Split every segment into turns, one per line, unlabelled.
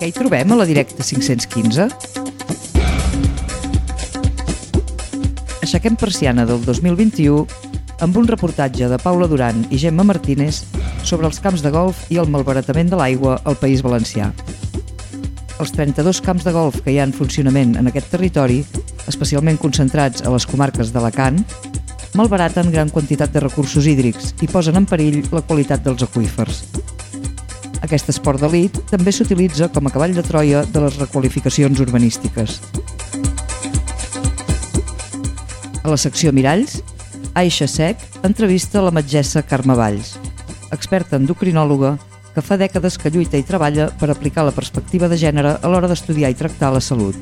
Què hi trobem a la directa 515? Aixequem persiana del 2021 amb un reportatge de Paula Duran i Gemma Martínez sobre els camps de golf i el malbaratament de l'aigua al País Valencià. Els 32 camps de golf que hi ha en funcionament en aquest territori, especialment concentrats a les comarques d'Alacant, malbaraten gran quantitat de recursos hídrics i posen en perill la qualitat dels aqüífers. Aquest esport d'elit també s'utilitza com a cavall de troia de les requalificacions urbanístiques. A la secció Miralls, Aixa Sec entrevista la metgessa Carme Valls, experta endocrinòloga que fa dècades que lluita i treballa per aplicar la perspectiva de gènere a l'hora d'estudiar i tractar la salut.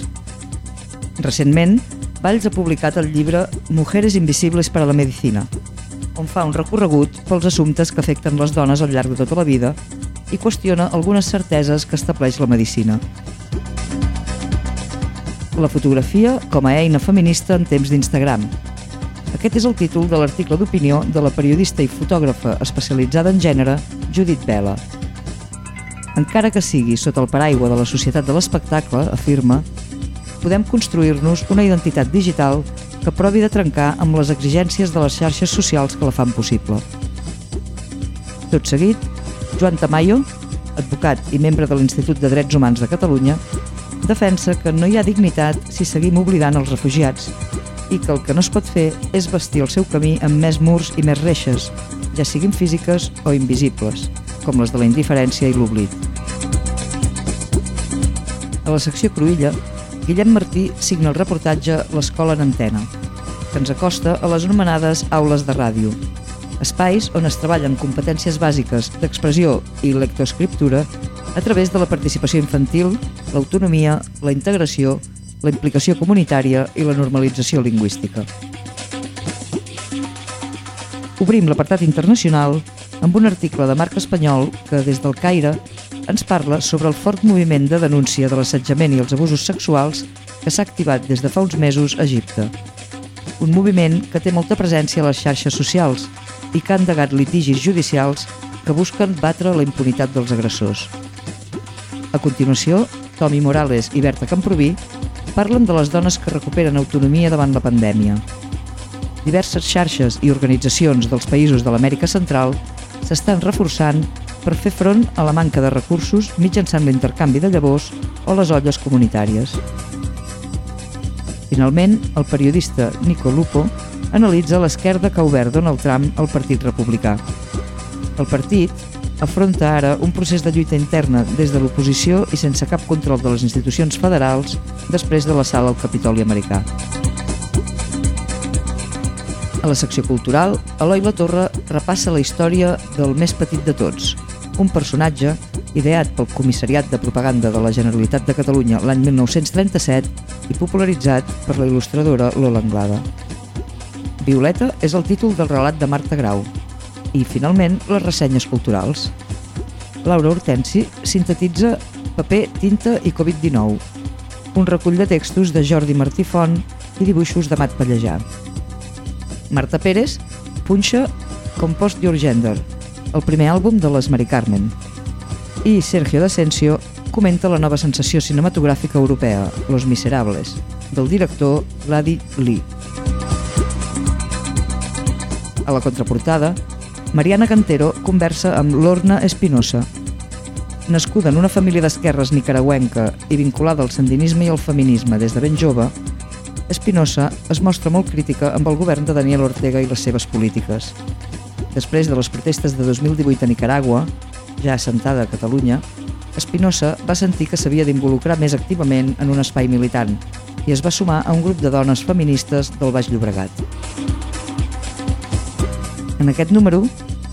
Recentment, Valls ha publicat el llibre Mujeres invisibles para la medicina, on fa un recorregut pels assumptes que afecten les dones al llarg de tota la vida i qüestiona algunes certeses que estableix la medicina. La fotografia com a eina feminista en temps d'Instagram. Aquest és el títol de l'article d'opinió de la periodista i fotògrafa especialitzada en gènere Judit Vela. Encara que sigui sota el paraigua de la societat de l'espectacle, afirma, podem construir-nos una identitat digital que provi de trencar amb les exigències de les xarxes socials que la fan possible. Tot seguit, Joan Tamayo, advocat i membre de l'Institut de Drets Humans de Catalunya, defensa que no hi ha dignitat si seguim oblidant els refugiats i que el que no es pot fer és vestir el seu camí amb més murs i més reixes, ja siguin físiques o invisibles, com les de la indiferència i l'oblit. A la secció Cruïlla, Guillem Martí signa el reportatge L'escola en antena, que ens acosta a les anomenades aules de ràdio, espais on es treballen competències bàsiques d'expressió i lectoescriptura a través de la participació infantil, l'autonomia, la integració, la implicació comunitària i la normalització lingüística. Obrim l'apartat internacional amb un article de Marc Espanyol que, des del Caire, ens parla sobre el fort moviment de denúncia de l'assetjament i els abusos sexuals que s'ha activat des de fa uns mesos a Egipte. Un moviment que té molta presència a les xarxes socials i que han endegat litigis judicials que busquen batre la impunitat dels agressors. A continuació, Tomi Morales i Berta Camproví parlen de les dones que recuperen autonomia davant la pandèmia. Diverses xarxes i organitzacions dels països de l'Amèrica Central s'estan reforçant per fer front a la manca de recursos mitjançant l'intercanvi de llavors o les olles comunitàries. Finalment, el periodista Nico Lupo analitza l'esquerda que ha obert Donald Trump al Partit Republicà. El partit afronta ara un procés de lluita interna des de l'oposició i sense cap control de les institucions federals després de la sala al Capitoli americà. A la secció cultural, Eloi La Torre repassa la història del més petit de tots, un personatge ideat pel Comissariat de Propaganda de la Generalitat de Catalunya l'any 1937 i popularitzat per la il·lustradora Lola Anglada. Violeta és el títol del relat de Marta Grau. I, finalment, les ressenyes culturals. Laura Hortensi sintetitza Paper, tinta i Covid-19, un recull de textos de Jordi Martí Font i dibuixos de Mat Pallejà. Marta Pérez punxa Compost Your Gender, el primer àlbum de les Mari Carmen. I Sergio D'Asensio comenta la nova sensació cinematogràfica europea, Los Miserables, del director Gladi Lee. A la contraportada, Mariana Cantero conversa amb Lorna Espinosa. Nascuda en una família d'esquerres nicaragüenca i vinculada al sandinisme i al feminisme des de ben jove, Espinosa es mostra molt crítica amb el govern de Daniel Ortega i les seves polítiques. Després de les protestes de 2018 a Nicaragua, ja assentada a Catalunya, Espinosa va sentir que s'havia d'involucrar més activament en un espai militant i es va sumar a un grup de dones feministes del Baix Llobregat. En aquest número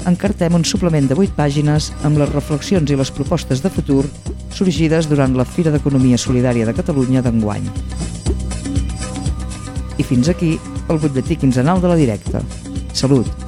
encartem un suplement de 8 pàgines amb les reflexions i les propostes de futur sorgides durant la Fira d'Economia Solidària de Catalunya d'enguany. I fins aquí el butlletí quinzenal de la directa. Salut!